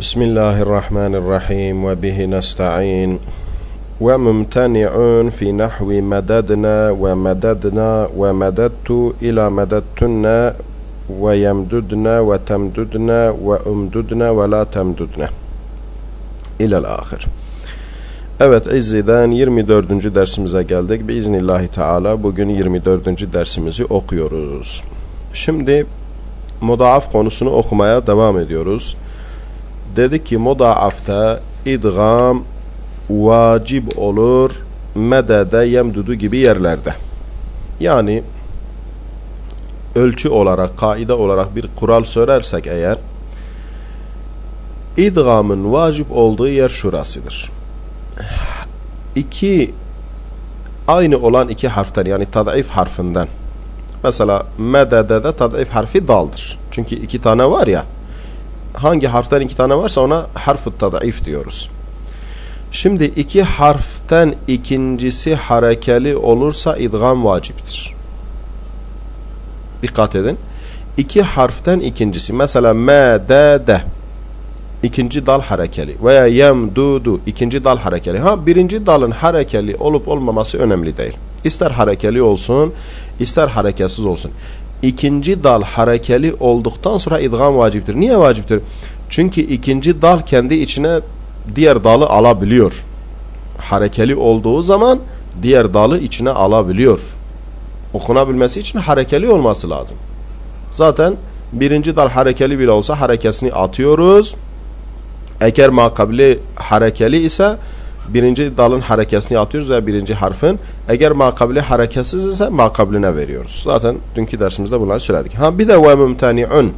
بسم الله الرحمن الرحيم وبه نستعين وممتنع في نحو مددنا ومددنا ومددت إلى مددتنا ويمددنا وتمددنا وأمددنا ولا تمددنا إلى الآخر Evet İzzi'den 24. dersimize geldik. Biiznillahü Teala bugün 24. dersimizi okuyoruz. Şimdi mudaaf konusunu okumaya devam ediyoruz. Dedik ki mudaafta idgam vacip olur medede yemdudu gibi yerlerde. Yani ölçü olarak, kaide olarak bir kural söylersek eğer idgamın vacip olduğu yer şurasıdır. İki aynı olan iki harften yani tadif harfinden mesela medede de tadif harfi daldır. Çünkü iki tane var ya hangi harften iki tane varsa ona harf-ı tadif diyoruz. Şimdi iki harften ikincisi harekeli olursa idgam vaciptir. Dikkat edin. İki harften ikincisi mesela me, de, de ikinci dal harekeli veya yem, du, du ikinci dal harekeli. Ha birinci dalın harekeli olup olmaması önemli değil. İster harekeli olsun, ister hareketsiz olsun. İkinci dal harekeli olduktan sonra idgam vaciptir. Niye vaciptir? Çünkü ikinci dal kendi içine diğer dalı alabiliyor. Harekeli olduğu zaman diğer dalı içine alabiliyor. Okunabilmesi için harekeli olması lazım. Zaten birinci dal harekeli bile olsa harekesini atıyoruz. Eğer makabli harekeli ise birinci dalın harekesini atıyoruz veya birinci harfin. Eğer makabli hareketsiz ise makabline veriyoruz. Zaten dünkü dersimizde bunları söyledik. Ha bir de ve mümteni'un.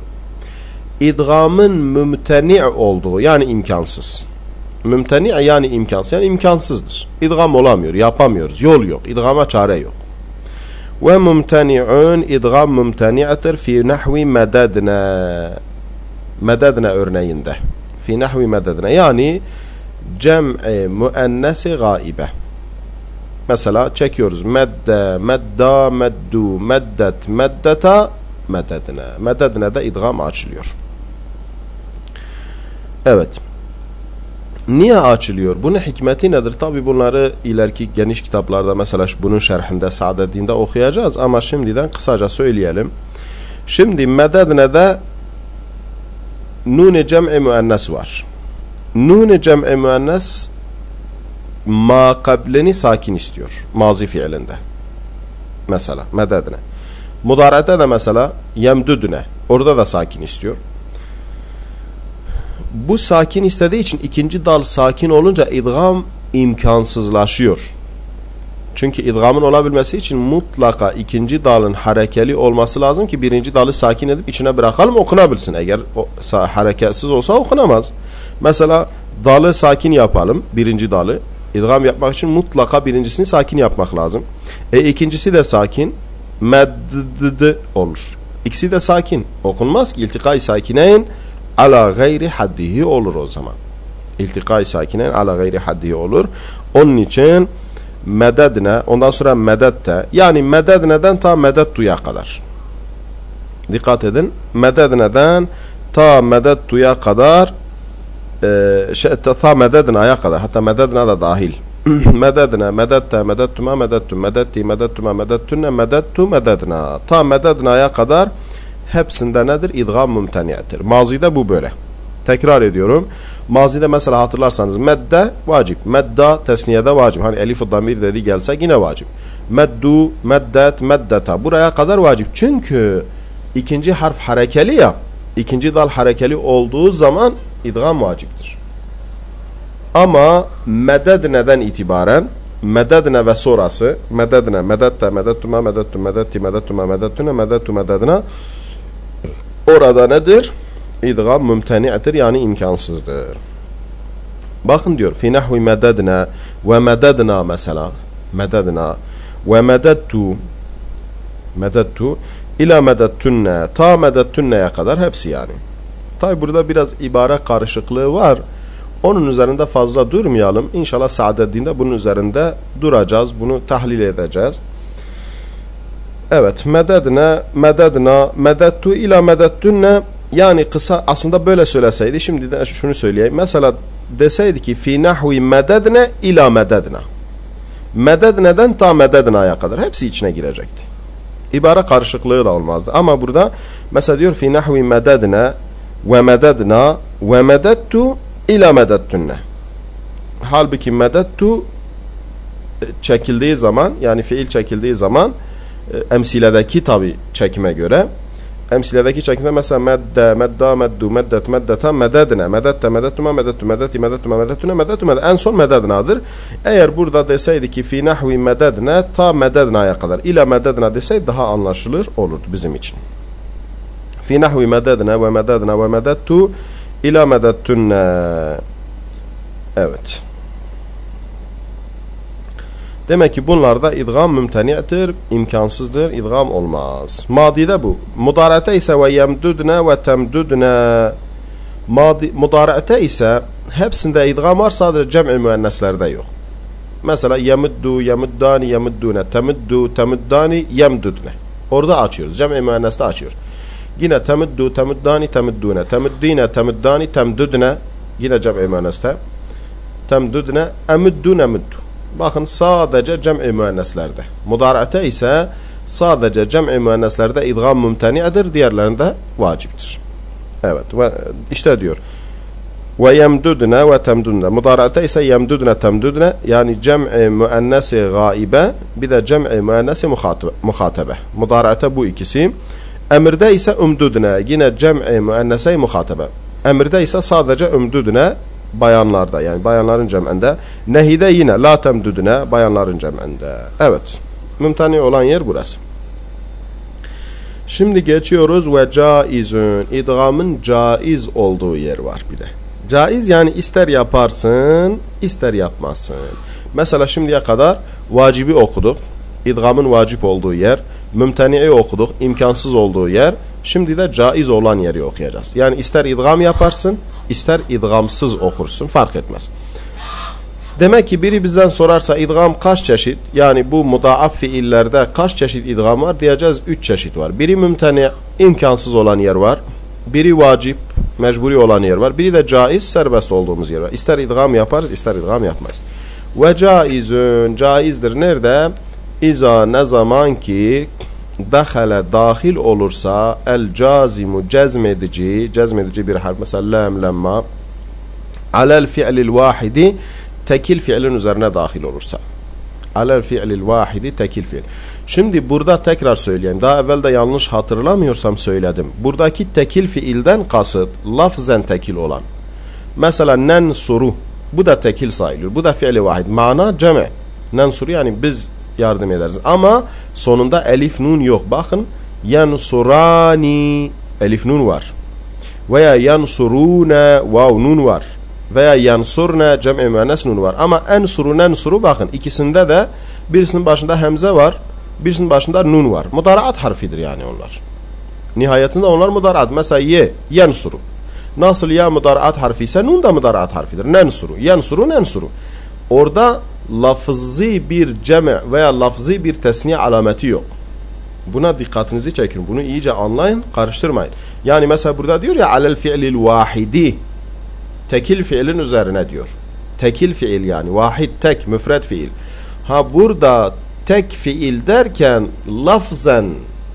İdgamın mümteni olduğu yani imkansız. Mümteni yani imkansız. Yani imkansızdır. İdgam olamıyor. Yapamıyoruz. Yol yok. İdgama çare yok. Ve mümteni'un idgam mümteni'tir fi nahvi mededne. Mededne örneğinde. Fi nahvi mededne. Yani cem'i müennesi gaibe. Mesela çekiyoruz. Medde, medda, meddu, meddet, meddeta, mededne. Mededne de idgam açılıyor. Evet. Niye açılıyor? Bunun hikmeti nedir? Tabi bunları ileriki geniş kitaplarda mesela bunun şerhinde Saadettin'de okuyacağız ama şimdiden kısaca söyleyelim. Şimdi mededne'de nun-i cem'i müennes var. Nun-i cem'i müennes ma kableni sakin istiyor. Mazi fiilinde. Mesela mededne. Mudarete de mesela yemdüdüne. Orada da sakin istiyor. Bu sakin istediği için ikinci dal sakin olunca idgam imkansızlaşıyor. Çünkü idgamın olabilmesi için mutlaka ikinci dalın harekeli olması lazım ki birinci dalı sakin edip içine bırakalım okunabilsin. Eğer o, hareketsiz olsa okunamaz. Mesela dalı sakin yapalım birinci dalı. İdgam yapmak için mutlaka birincisini sakin yapmak lazım. E ikincisi de sakin. Medded olur. İkisi de sakin. Okunmaz ki iltikay sakineyn ala gayri haddihi olur o zaman. İltikay sakinen ala gayri haddihi olur. Onun için mededne ondan sonra medette yani mededneden ta medettuya kadar. Dikkat edin. Mededneden ta medettuya kadar e, şey, ta medednaya kadar hatta mededne de dahil. mededne, medette, medettuma, medettum, medetti, medettuma, medettunne, medettu, mededna. Ta medednaya kadar hepsinde nedir? İdgam mümteniyetir. Mazide bu böyle. Tekrar ediyorum. Mazide mesela hatırlarsanız medde vacip. Medda tesniyede vacip. Hani elif-u damir dedi gelse yine vacip. Meddu, meddet, meddeta. Buraya kadar vacip. Çünkü ikinci harf harekeli ya. ikinci dal harekeli olduğu zaman idgam vaciptir. Ama mededneden itibaren mededne ve sonrası mededne, medette, medettuma, medettu, medetti, medettuma, medettune, medettu, mededna orada nedir? İdgam mümteni'tir yani imkansızdır. Bakın diyor fi nahvi mededna ve mededna mesela mededna ve medettu medettu ila medettunne ta medettunne'ye kadar hepsi yani. Tabi burada biraz ibare karışıklığı var. Onun üzerinde fazla durmayalım. İnşallah Saadettin'de bunun üzerinde duracağız. Bunu tahlil edeceğiz. Evet. Mededne, mededna, medettu ila medettunne yani kısa aslında böyle söyleseydi şimdi de şunu söyleyeyim. Mesela deseydi ki fi nahvi mededne ila mededna. Mededne'den ta mededna'ya kadar hepsi içine girecekti. İbare karışıklığı da olmazdı. Ama burada mesela diyor fi nahvi mededne ve mededna ve medettu ila medettunne. Halbuki medettu e, çekildiği zaman yani fiil çekildiği zaman e, emsiledeki tabi çekime göre emsiledeki çekimde mesela medde, medda, meddu, meddet, meddeta, mededine, medette, medettuma, medettu, medetti, medettuma, medettune, medettu, medettu, en son medednadır. Eğer burada deseydi ki fi nahvi mededne ta medednaya kadar ila mededna deseydi daha anlaşılır olurdu bizim için. Fi nahvi mededne ve mededna ve medettu ila medettunne. Evet. Demek ki bunlarda idgam mümteni'tir, imkansızdır, idgam olmaz. Madide bu. Mudarete ise ve yemdudne ve temdudne. Madi, mudarete ise hepsinde idgam var sadece cem'i müenneslerde yok. Mesela yemuddu, yemuddani, yemuddune, temuddu, temuddani, yemdudne. Orada açıyoruz. Cem'i müenneste açıyoruz. Yine temuddu, temuddani, temuddune, temuddine, temuddani, temdudne. Yine cem'i müenneste. Temdudne, emuddu, nemuddu. Bakın sadece cem'i müenneslerde. Mudarate ise sadece cem'i müenneslerde idgam mümteni'dir. Diğerlerinde vaciptir. Evet. Ve işte diyor. Ve yemdudne ve temdudne. Mudarate ise yemdudne temdudne yani cem'i müennesi gaibe bir de cem'i müennesi muhatebe. Mudarate bu ikisi. Emirde ise umdudne yine cem'i müennese muhatebe. Emirde ise sadece umdudne bayanlarda yani bayanların cem'inde. Nehide yine la temdüdüne bayanların cem'inde. Evet. Mümtani olan yer burası. Şimdi geçiyoruz ve caizün. İdgamın caiz olduğu yer var bir de. Caiz yani ister yaparsın, ister yapmazsın. Mesela şimdiye kadar vacibi okuduk. İdgamın vacip olduğu yer. Mümteni'i okuduk. imkansız olduğu yer. Şimdi de caiz olan yeri okuyacağız. Yani ister idgam yaparsın, ister idgamsız okursun fark etmez. Demek ki biri bizden sorarsa idgam kaç çeşit? Yani bu mudaaf fiillerde kaç çeşit idgam var? Diyeceğiz 3 çeşit var. Biri mümteni imkansız olan yer var. Biri vacip mecburi olan yer var. Biri de caiz serbest olduğumuz yer var. İster idgam yaparız ister idgam yapmayız. Ve caizün caizdir nerede? İza ne zaman ki dahale dahil olursa el cazimu cezmedici cezmedici bir harf. Mesela lam lemma alel fi'lil vahidi tekil fiilin üzerine dahil olursa. Alel fi'lil vahidi tekil fiil şimdi burada tekrar söyleyeyim. Daha evvel de yanlış hatırlamıyorsam söyledim. Buradaki tekil fiilden kasıt lafzen tekil olan. Mesela nensuru bu da tekil sayılır bu da fiili vahid. Mana ceme. Nensuru yani biz yardım ederiz. Ama sonunda elif nun yok. Bakın yansurani elif nun var. Veya yansurune vav nun var. Veya yansurne cem'i müennes nun var. Ama ensuru nensuru bakın ikisinde de birisinin başında hemze var. Birisinin başında nun var. Mudaraat harfidir yani onlar. Nihayetinde onlar mudaraat. Mesela ye, yansuru. Nasıl ya mudaraat harfi ise nun da mudaraat harfidir. Nensuru, yansuru, nensuru. Orada lafzi bir ceme veya lafzi bir tesniye alameti yok. Buna dikkatinizi çekin. Bunu iyice anlayın, karıştırmayın. Yani mesela burada diyor ya alel fi'lil vahidi tekil fiilin üzerine diyor. Tekil fiil yani vahid tek müfred fiil. Ha burada tek fiil derken lafzen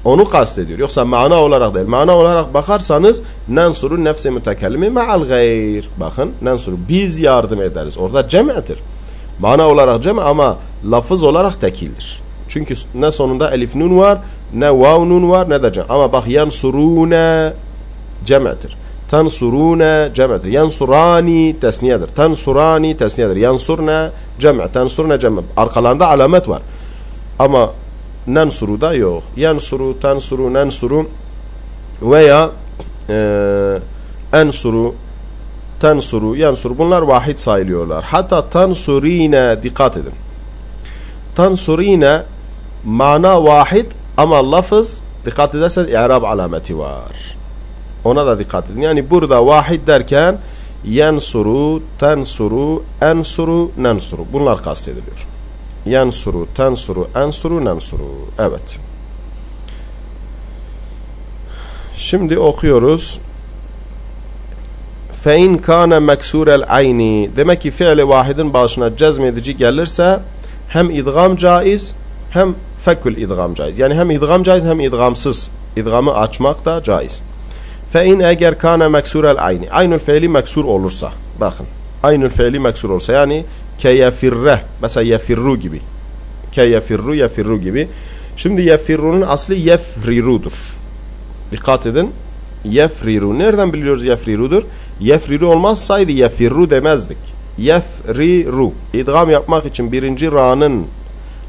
onu kastediyor. Yoksa mana olarak değil. Mana olarak bakarsanız nensuru nefsi mütekellimi ma'al gayr. Bakın nensuru biz yardım ederiz. Orada cem'tir. Mana olarak cem ama lafız olarak tekildir. Çünkü ne sonunda elif nun var, ne vav nun var, ne de cem. Ama bak yansurune cem'tir. Tansurune cem'tir. Yansurani tesniyedir. Tansurani tesniyedir. Yansurne cem'. Tansurne cem'. Arkalarında alamet var. Ama nensuru da yok. Yansuru, tansuru, nensuru veya e, ensuru tensuru, yansuru bunlar vahid sayılıyorlar. Hatta tansurine dikkat edin. Tansurine mana vahid ama lafız dikkat ederseniz i'rab alameti var. Ona da dikkat edin. Yani burada vahid derken yansuru, tensuru, ensuru, nensuru. Bunlar kastediliyor. Yansuru, tensuru, ensuru, nensuru. Evet. Şimdi okuyoruz. Fe in kana meksurel ayni. Demek ki fiili vahidin başına cezmedici gelirse hem idgam caiz hem fekül idgam caiz. Yani hem idgam caiz hem idgamsız. İdgamı açmak da caiz. Fe in eğer kana meksurel ayni. Aynül fiili meksur olursa. Bakın. Aynül fiili meksur olursa. Yani ke yefirre. Mesela yefirru gibi. Ke yefirru yefirru gibi. Şimdi yefirru'nun aslı yefriru'dur. Dikkat edin. Yefriru. Nereden biliyoruz yefriru'dur? Yefriru olmazsaydı yefirru demezdik. Yefriru. İdgam yapmak için birinci ra'nın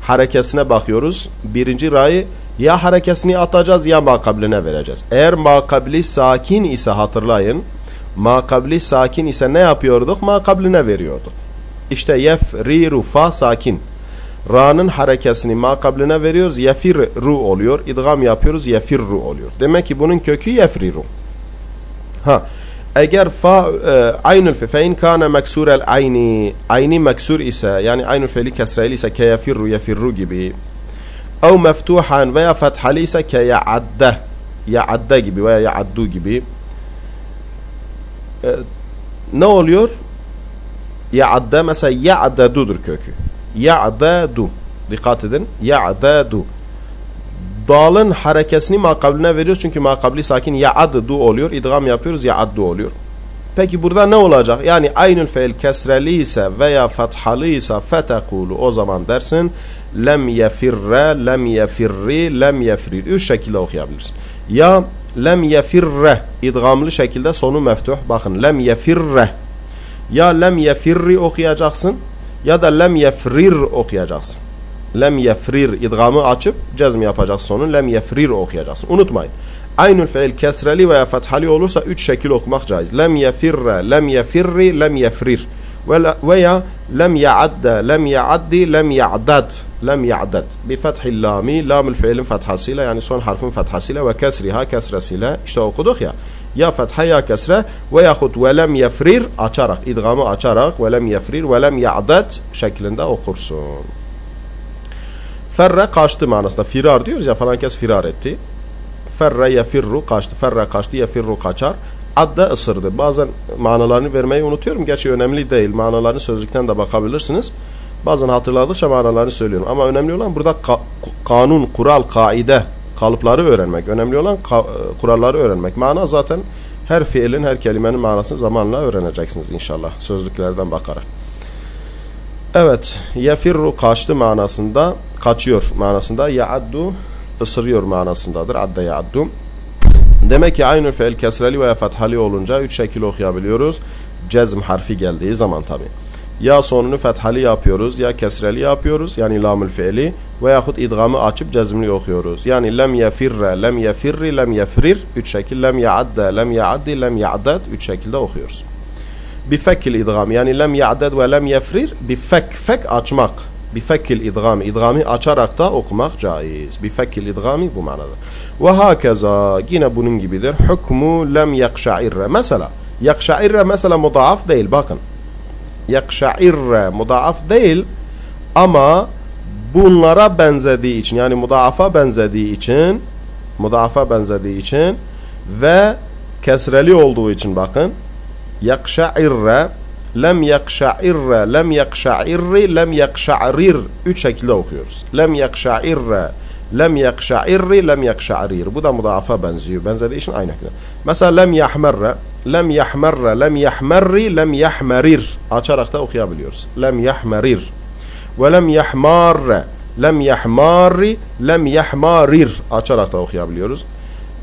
harekesine bakıyoruz. Birinci ra'yı ya harekesini atacağız ya makabline vereceğiz. Eğer makabli sakin ise hatırlayın. Makabli sakin ise ne yapıyorduk? Makabline veriyorduk. İşte yefriru fa sakin. Ra'nın harekesini makabline veriyoruz. Yefirru oluyor. İdgam yapıyoruz. Yefirru oluyor. Demek ki bunun kökü yefriru. Ha. Eğer fa e, aynül fe fe in kana meksurel ayni ayni meksur ise yani aynül fe'li kesreli ise ke yefirru yefirru gibi ev meftuhan veya fethali ise ke ya'adde ya'adde gibi veya ya'addu gibi e, ne oluyor? Ya'adde mesela ya'dadudur kökü. Ya'dadu. Dikkat edin. Ya'dadu. Dalın harekesini makabline veriyoruz çünkü makabli sakin ya'addu oluyor. İdgam yapıyoruz ya'addu oluyor. Peki burada ne olacak? Yani aynül feil kesreli ise veya fathalı ise fetekulu o zaman dersin lem yefirre, lem yefirri, lem yefrir. Üç şekilde okuyabilirsin. Ya lem yefirre idgamlı şekilde sonu meftuh. Bakın lem yefirre. Ya lem yefirri okuyacaksın ya da lem yefrir okuyacaksın. Lem yefrir idgamı açıp cezm yapacak sonu lem yefrir okuyacaksın. Unutmayın. Aynül fiil kesreli veya fethali olursa üç şekil okumak caiz. Lem yefirre, lem yefirri, lem yefrir. Veya lem ya'adde, lem ya'addi, lem ya'dad, lem ya'dad. Bi fethil lami, lamül fiilin fethasıyla yani son harfin fethasıyla ve kesriha kesresiyle işte okuduk ya. Ya fetha ya kesre ve yahut ve lem yefrir açarak, idgamı açarak ve lem yefrir ve lem ya'dad şeklinde okursun. Ferre kaçtı manasında. Firar diyoruz ya falan kes firar etti. Ferre yefirru kaçtı. Ferre kaçtı yefirru kaçar. Adda ısırdı. Bazen manalarını vermeyi unutuyorum. Gerçi önemli değil. Manalarını sözlükten de bakabilirsiniz. Bazen hatırladıkça manalarını söylüyorum. Ama önemli olan burada ka kanun, kural, kaide, kalıpları öğrenmek. Önemli olan ka kuralları öğrenmek. Mana zaten her fiilin, her kelimenin manasını zamanla öğreneceksiniz inşallah. Sözlüklerden bakarak. Evet. Yefirru kaçtı manasında, kaçıyor manasında. Ya'addu ısırıyor manasındadır. Adda ya'addu. Demek ki aynı fiil kesreli veya fethali olunca üç şekil okuyabiliyoruz. Cezm harfi geldiği zaman tabi. Ya sonunu fethali yapıyoruz ya kesreli yapıyoruz yani lamül fiili veyahut idgamı açıp cezmli okuyoruz. Yani lem yefirre, lem yefirri, lem yefrir üç şekil lem ya'adde, lem ya'addi, lem ya'dad üç şekilde okuyoruz. Bifekkil idgam yani lem ya'dad ve lem yefrir bifek, fek açmak bifekkil idgami idgami açarak da okumak caiz. Bifekkil idgami bu manada. Ve hakeza yine bunun gibidir. Hukmu lem yakşairre. Mesela yakşairre mesela mudaaf değil bakın. Yakşairre mudaaf değil ama bunlara benzediği için yani mudaafa benzediği için mudaafa benzediği için ve kesreli olduğu için bakın yakşairre lem yakşa'irre, lem yakşa'irri, lem yakşa'rir. Üç şekilde okuyoruz. Lem yakşa'irre, lem yakşa'irri, lem yakşa'rir. Bu da mudafa benziyor. Benzediği için aynı şekilde. Mesela lem yahmerre, lem yahmerre, lem yahmerri, lem yahmerir. Açarak da okuyabiliyoruz. Lem yahmerir. Ve lem yahmarre, lem yahmarri, lem yahmarir. Açarak da okuyabiliyoruz.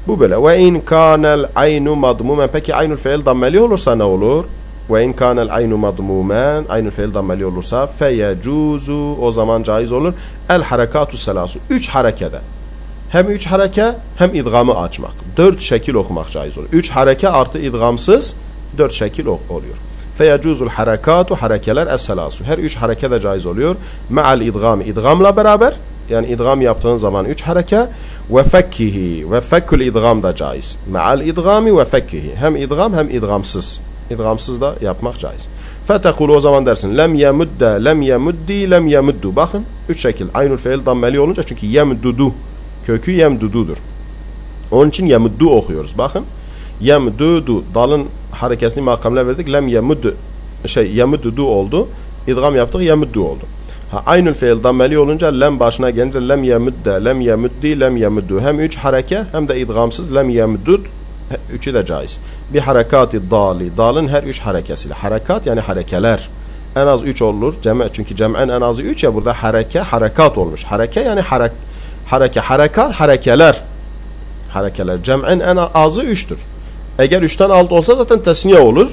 Bu böyle. Ve in kanel aynu madmumen. Peki aynul fiil dammeli olursa ne olur? Ve in kanel aynu madmumen aynı fiil dammeli olursa feyecuzu o zaman caiz olur. El harekatu selasu. Üç harekede. Hem üç hareke hem idgamı açmak. Dört şekil okumak caiz olur. Üç hareke artı idgamsız dört şekil oluyor. Feyecuzul harekatu harekeler es-selasu. Her üç hareke de caiz oluyor. Me'al idgam. idgamla beraber yani idgam yaptığın zaman üç hareke ve fekkihi ve fekkül idgam da caiz. Me'al idgami ve fekkihi. Hem idgam hem idgamsız. İdgamsız da yapmak caiz. Fetekul o zaman dersin. Lem yemudde, lem yemuddi, lem yemuddu. Bakın üç şekil. Aynul fiil dammeli olunca çünkü yemdudu. Kökü yemdududur. Onun için yemuddu okuyoruz. Bakın. Yemdudu. Dalın harekesini makamına verdik. Lem yemuddu şey yemuddu oldu. İdgam yaptık yemuddu oldu. Ha, aynı fiil dammeli olunca lem başına gelince lem yemudde, lem yemuddi, lem yemuddu. Hem üç hareke hem de idgamsız lem yemuddud üçü de caiz. Bir harekati dali. Dalın her üç harekesiyle. Harekat yani harekeler. En az üç olur. Cem çünkü cem'en en azı üç ya burada hareke, harekat olmuş. Hareke yani harek, hareke, harekat, harekeler. Harekeler. Cem'en en azı üçtür. Eğer üçten alt olsa zaten tesniye olur.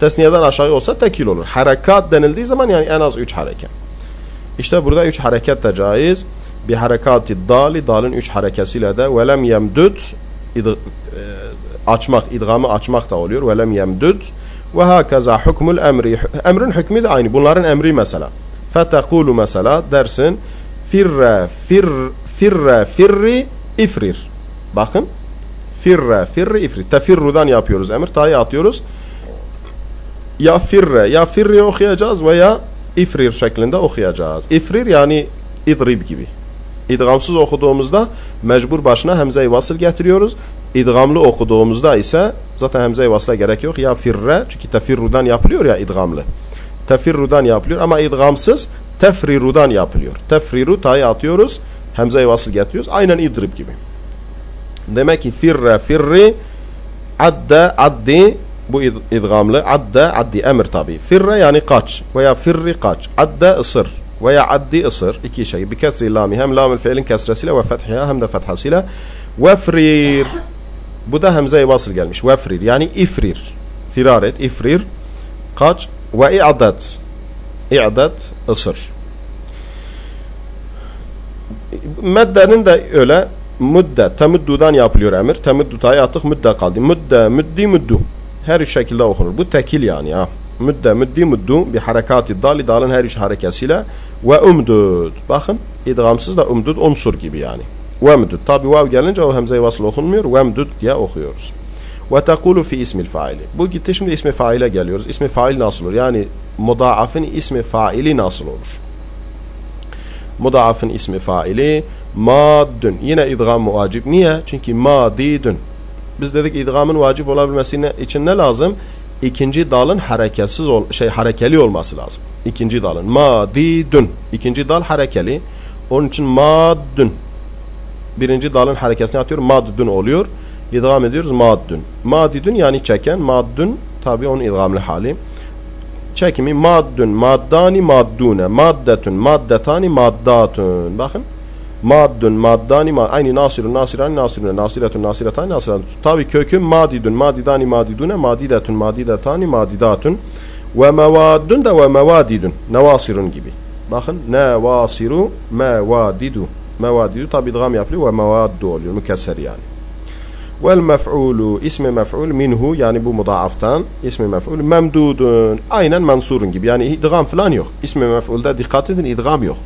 Tesniyeden aşağı olsa tekil olur. Harekat denildiği zaman yani en az üç hareket. İşte burada üç hareket de caiz. Bir harekati dali, dalın üç harekesiyle de velem yemdud açmak, idgamı açmak da oluyor. Velem yemdud ve hakaza hukmul emri. Emrin hükmü de aynı. Bunların emri mesela. Fetekulu mesela dersin firre fir firre firri ifrir. Bakın. Firre firri ifri. Tefirrudan yapıyoruz emir. Ta'yı atıyoruz. Ya firre ya firri okuyacağız veya ifrir şeklinde okuyacağız. İfrir yani idrib gibi. İdgamsız okuduğumuzda mecbur başına hemze-i vasıl getiriyoruz. İdgamlı okuduğumuzda ise zaten hemze-i vasla gerek yok. Ya firre çünkü tefirrudan yapılıyor ya idgamlı. Tefirrudan yapılıyor ama idgamsız tefrirudan yapılıyor. Tefriru ta'yı atıyoruz. Hemze-i vasıl getiriyoruz. Aynen idrib gibi. Demek ki firre firri adde addi bu idgamlı adde addi emir tabi. Firre yani kaç veya firri kaç. Adde ısır veya addi ısır. iki şey. Bir kesri lami hem lamül fiilin kesresiyle ve fethiha hem de fethasıyla. Vefrir bu da hemze-i vasıl gelmiş. Vefrir yani ifrir. Firar et, ifrir. Kaç? Ve i'adat. İ'adat ısır. Meddenin de öyle müdde, temuddudan yapılıyor emir. Temuddu tayı attık müdde kaldı. Müdde, müddi, müddu. Her üç şekilde okunur. Bu tekil yani ya. Müdde, müddi, müddu bir harekati dali dalın her üç harekesiyle ve umdud. Bakın idgamsız da umdud unsur gibi yani. Vemdud. Tabi vav gelince o hemze-i vasıl okunmuyor. Vemdud diye okuyoruz. Ve tekulu fi ismil faili. Bu gitti şimdi ismi faile geliyoruz. İsmi fail nasıl olur? Yani mudaafın ismi faili nasıl olur? Mudaafın ismi faili maddün. Yine idgam vacip. Niye? Çünkü madidün. Biz dedik idgamın vacip olabilmesi için ne lazım? İkinci dalın hareketsiz ol, şey harekeli olması lazım. İkinci dalın madidün. İkinci dal harekeli. Onun için maddün birinci dalın harekesini atıyor. Maddün oluyor. İdgam ediyoruz maddün. Madidün yani çeken. Maddün tabi onun idgamlı hali. Çekimi maddün, maddani, maddune, maddetün, maddetani, maddatun. Bakın. Maddün, maddani, mad aynı nasirun, nasirani, nasirune, nasiretun, nasiretani, nasiretun. Tabi kökü madidün, madidani, madidune, madidetun, madidetani, madidatun. Ve mevaddün de ve mevadidün. Nevasirun gibi. Bakın. Nevasiru, mevadidu. Mevadidu tabi idgam yapılıyor ve mevaddu oluyor. Mükesser yani. Vel mef'ulu ismi mef'ul minhu yani bu mudaaftan ismi mef'ul memdudun. Aynen mansurun gibi. Yani idgam falan yok. İsmi mef'ulda dikkat edin idgam yok.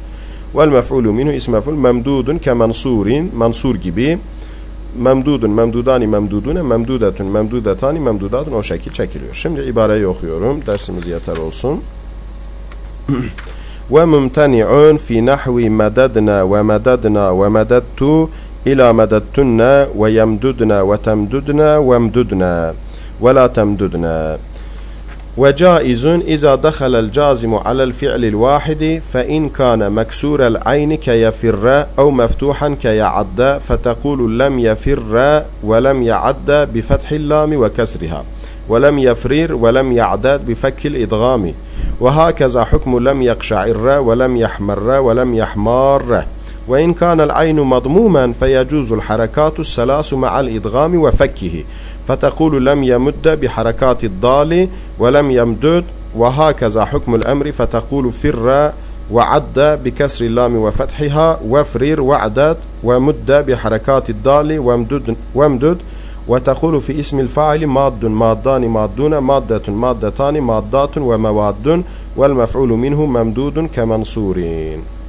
Vel mef'ulu minhu ismi mef'ul memdudun ke mansurin. Mansur gibi. Memdudun, memdudani, memdudune, memdudetun, memdudetani, memdudatun o şekil çekiliyor. Şimdi ibareyi okuyorum. Dersimiz yeter olsun. ve mumtani'un fi nahvi mededna ve mededna ve mededtu إلى مددتنا ويمددنا وتمددنا وامددنا ولا تمددنا وجائز إذا دخل الجازم على الفعل الواحد فإن كان مكسور العين كيفر أو مفتوحا كيعد فتقول لم يفر ولم يعد بفتح اللام وكسرها ولم يفرير ولم يعداد بفك الإدغام. وهكذا حكم لم يقشعر ولم يحمر ولم يحمار. وإن كان العين مضموما فيجوز الحركات الثلاث مع الإدغام وفكه فتقول لم يمد بحركات الضال ولم يمدد وهكذا حكم الأمر فتقول فر وعد بكسر اللام وفتحها وفرير وعدت ومد بحركات الضال وامدد, وامدد وتقول في اسم الفاعل ماد مادان مادون مادة مادتان مادات ومواد والمفعول منه ممدود كمنصورين